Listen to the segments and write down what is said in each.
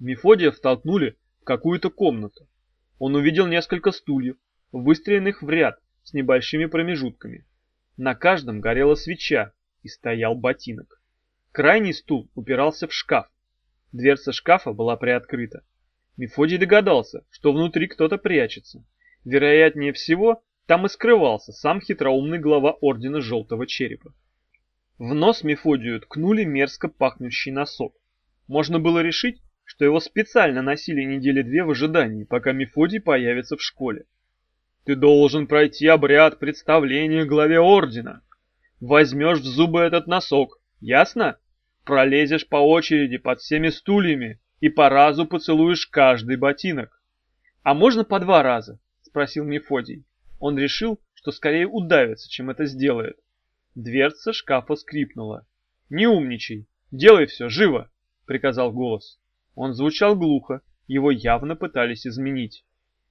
Мефодия втолкнули в какую-то комнату. Он увидел несколько стульев, выстроенных в ряд с небольшими промежутками. На каждом горела свеча и стоял ботинок. Крайний стул упирался в шкаф. Дверца шкафа была приоткрыта. Мефодий догадался, что внутри кто-то прячется. Вероятнее всего, там и скрывался сам хитроумный глава Ордена Желтого Черепа. В нос Мефодию ткнули мерзко пахнущий носок. Можно было решить, что его специально носили недели две в ожидании, пока Мефодий появится в школе. Ты должен пройти обряд представления главе Ордена. Возьмешь в зубы этот носок, ясно? Пролезешь по очереди под всеми стульями и по разу поцелуешь каждый ботинок. А можно по два раза? Спросил Мефодий. Он решил, что скорее удавится, чем это сделает. Дверца шкафа скрипнула. «Не умничай! Делай все, живо!» — приказал голос. Он звучал глухо, его явно пытались изменить.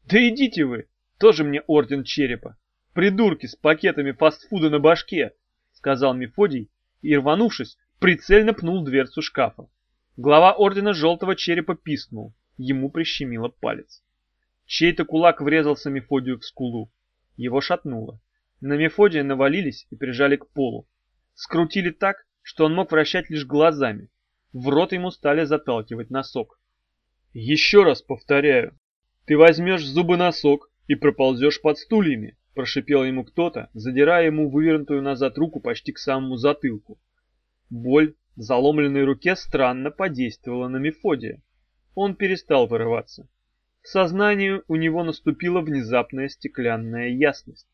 «Да идите вы! Тоже мне орден черепа! Придурки с пакетами фастфуда на башке!» — сказал Мефодий и, рванувшись, прицельно пнул дверцу шкафа. Глава ордена желтого черепа писнул, ему прищемило палец. Чей-то кулак врезался Мефодию в скулу. Его шатнуло. На Мефодия навалились и прижали к полу. Скрутили так, что он мог вращать лишь глазами. В рот ему стали заталкивать носок. «Еще раз повторяю, ты возьмешь зубы носок и проползешь под стульями», прошипел ему кто-то, задирая ему вывернутую назад руку почти к самому затылку. Боль в заломленной руке странно подействовала на Мефодия. Он перестал вырываться. В сознании у него наступила внезапная стеклянная ясность.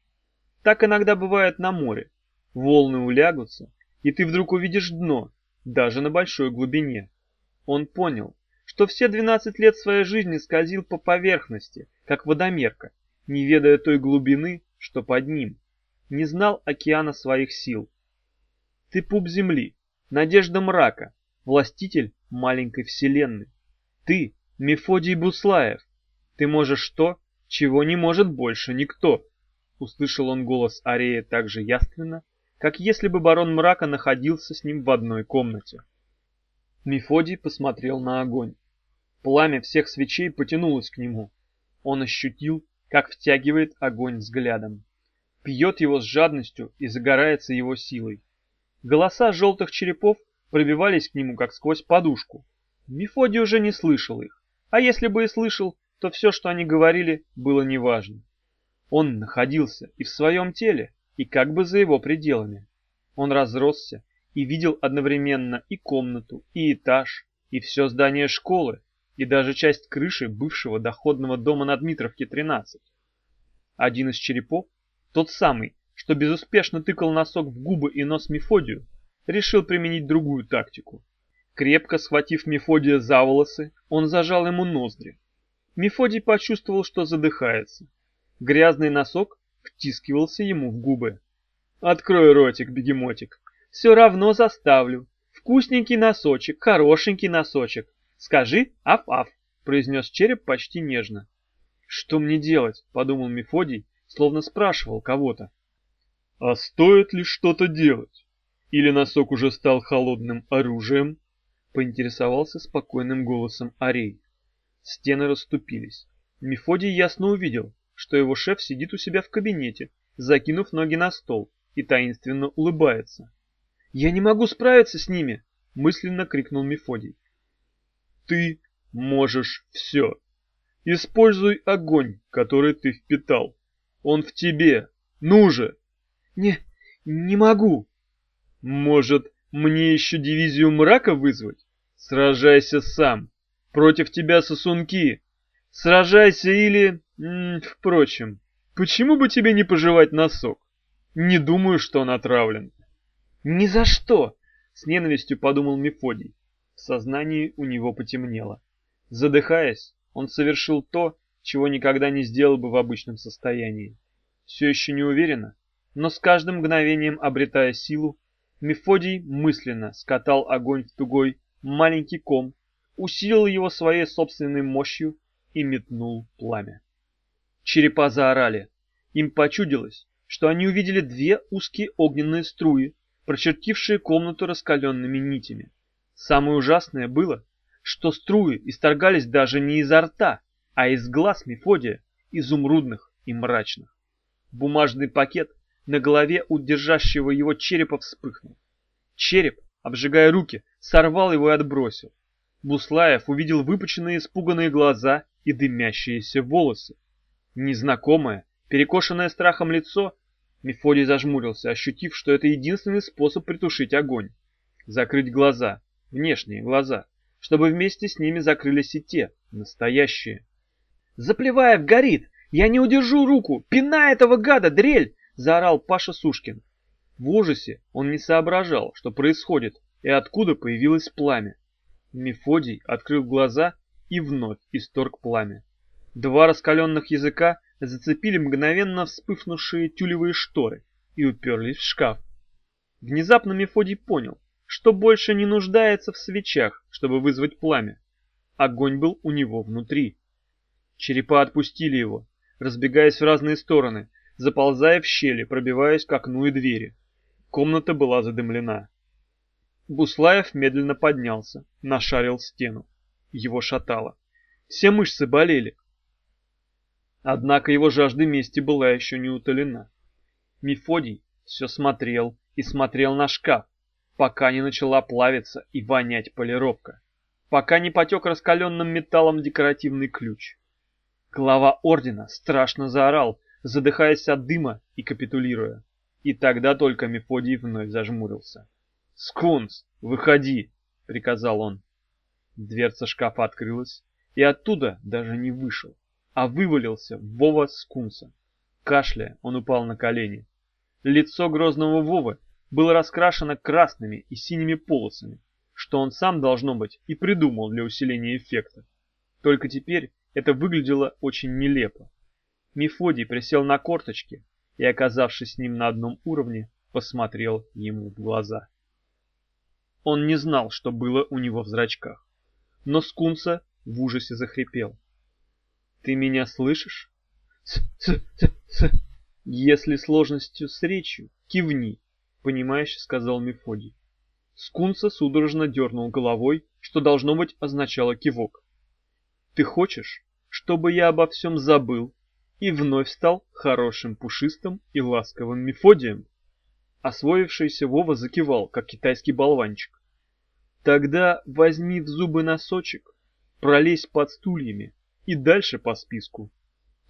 Так иногда бывает на море. Волны улягутся, и ты вдруг увидишь дно, даже на большой глубине. Он понял, что все 12 лет своей жизни скользил по поверхности, как водомерка, не ведая той глубины, что под ним. Не знал океана своих сил. Ты пуп земли, надежда мрака, властитель маленькой вселенной. Ты Мефодий Буслаев. Ты можешь то, чего не может больше никто. Услышал он голос Арея так же яственно, как если бы барон мрака находился с ним в одной комнате. Мефодий посмотрел на огонь. Пламя всех свечей потянулось к нему. Он ощутил, как втягивает огонь взглядом. Пьет его с жадностью и загорается его силой. Голоса желтых черепов пробивались к нему, как сквозь подушку. Мефодий уже не слышал их, а если бы и слышал, то все, что они говорили, было неважно. Он находился и в своем теле, и как бы за его пределами. Он разросся и видел одновременно и комнату, и этаж, и все здание школы, и даже часть крыши бывшего доходного дома на Дмитровке 13. Один из черепов, тот самый, что безуспешно тыкал носок в губы и нос Мефодию, решил применить другую тактику. Крепко схватив Мефодия за волосы, он зажал ему ноздри. Мефодий почувствовал, что задыхается. Грязный носок втискивался ему в губы. «Открой ротик, бегемотик. Все равно заставлю. Вкусненький носочек, хорошенький носочек. Скажи «аф-аф», — произнес череп почти нежно. «Что мне делать?» — подумал Мефодий, словно спрашивал кого-то. А стоит ли что-то делать? Или носок уже стал холодным оружием? Поинтересовался спокойным голосом Арей. Стены расступились. Мефодий ясно увидел, что его шеф сидит у себя в кабинете, закинув ноги на стол, и таинственно улыбается. «Я не могу справиться с ними!» — мысленно крикнул Мефодий. «Ты можешь все. Используй огонь, который ты впитал. Он в тебе. Ну же!» «Не, не могу». «Может, мне еще дивизию мрака вызвать? Сражайся сам. Против тебя сосунки. Сражайся или... М -м, впрочем, почему бы тебе не пожевать носок? Не думаю, что он отравлен». «Ни за что!» — с ненавистью подумал Мефодий. В сознании у него потемнело. Задыхаясь, он совершил то, чего никогда не сделал бы в обычном состоянии. Все еще не уверенно, но с каждым мгновением обретая силу, Мефодий мысленно скатал огонь в тугой маленький ком, усилил его своей собственной мощью и метнул пламя. Черепа заорали. Им почудилось, что они увидели две узкие огненные струи, прочертившие комнату раскаленными нитями. Самое ужасное было, что струи исторгались даже не изо рта, а из глаз Мефодия, изумрудных и мрачных. Бумажный пакет на голове у держащего его черепа вспыхнул. Череп, обжигая руки, сорвал его и отбросил. Буслаев увидел выпученные испуганные глаза и дымящиеся волосы. Незнакомое, перекошенное страхом лицо, Мефодий зажмурился, ощутив, что это единственный способ притушить огонь. Закрыть глаза, внешние глаза, чтобы вместе с ними закрылись и те, настоящие. «Заплеваев горит! Я не удержу руку! Пина этого гада, дрель!» — заорал Паша Сушкин. В ужасе он не соображал, что происходит и откуда появилось пламя. Мефодий открыл глаза и вновь исторг пламя. Два раскаленных языка зацепили мгновенно вспыхнувшие тюлевые шторы и уперлись в шкаф. Внезапно Мефодий понял, что больше не нуждается в свечах, чтобы вызвать пламя. Огонь был у него внутри. Черепа отпустили его, разбегаясь в разные стороны, заползая в щели, пробиваясь к окну и двери. Комната была задымлена. Буслаев медленно поднялся, нашарил стену. Его шатало. Все мышцы болели. Однако его жажда мести была еще не утолена. Мефодий все смотрел и смотрел на шкаф, пока не начала плавиться и вонять полировка, пока не потек раскаленным металлом декоративный ключ. Глава ордена страшно заорал, задыхаясь от дыма и капитулируя. И тогда только Мефодий вновь зажмурился. «Скунс, выходи!» — приказал он. Дверца шкафа открылась, и оттуда даже не вышел, а вывалился Вова Скунса. Кашляя, он упал на колени. Лицо грозного Вовы было раскрашено красными и синими полосами, что он сам, должно быть, и придумал для усиления эффекта. Только теперь это выглядело очень нелепо. Мефодий присел на корточки и, оказавшись с ним на одном уровне, посмотрел ему в глаза. Он не знал, что было у него в зрачках, но Скунса в ужасе захрипел. «Ты меня слышишь?» «С-с-с-с...» «Если сложностью с речью, кивни», — понимающе сказал Мефодий. Скунса судорожно дернул головой, что должно быть означало кивок. Ты хочешь, чтобы я обо всем забыл и вновь стал хорошим, пушистым и ласковым Мефодием? Освоившийся Вова закивал, как китайский болванчик. Тогда возьми в зубы носочек, пролезь под стульями и дальше по списку.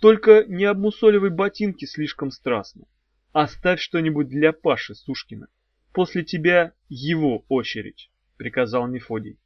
Только не обмусоливай ботинки слишком страстно. Оставь что-нибудь для Паши Сушкина. После тебя его очередь, приказал Мефодий.